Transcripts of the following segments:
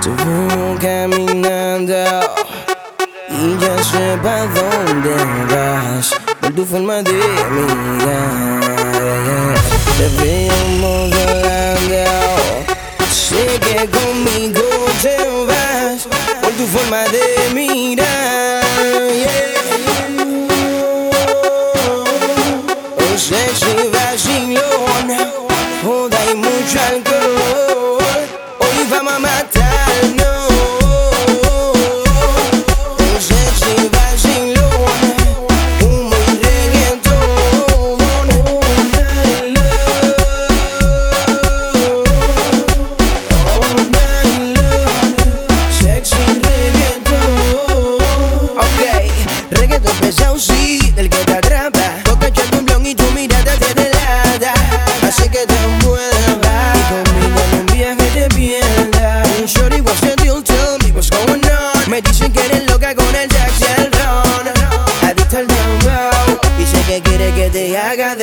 Te veo caminando ya sé para dónde vas por tu forma de mirar. Te veo modelando, sé que conmigo te vas por tu forma de mirar. Oh, sexy vacilón, joda y mucho alcohol.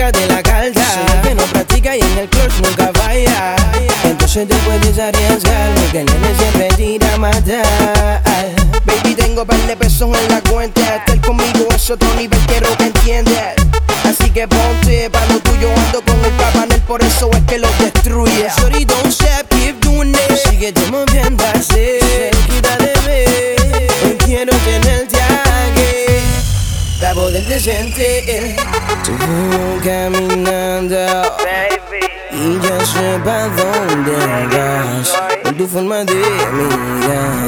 juégate la carta Sé que no practica y en el club nunca falla. Entonces te puedes arriesgar Porque el nene siempre tira a matar. Baby, tengo par de pesos en la cuenta. Estar conmigo es otro nivel, quiero que entiendas Así que ponte pa' lo tuyo Ando con el papanel, por eso es que lo destruye Poderte sentir veo caminando Y ya sé pa' dónde vas Por tu forma de mirar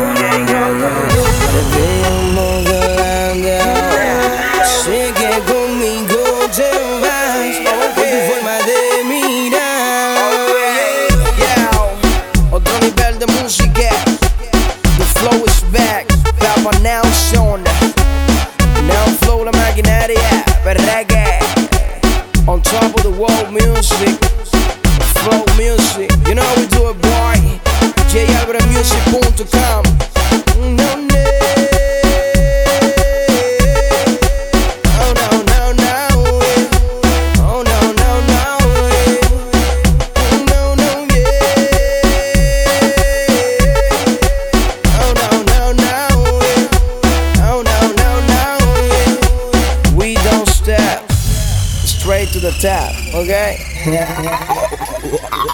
On top of the world music. Flow music. You know how we do it boy. JAlvarezmusic.com to the top, okay?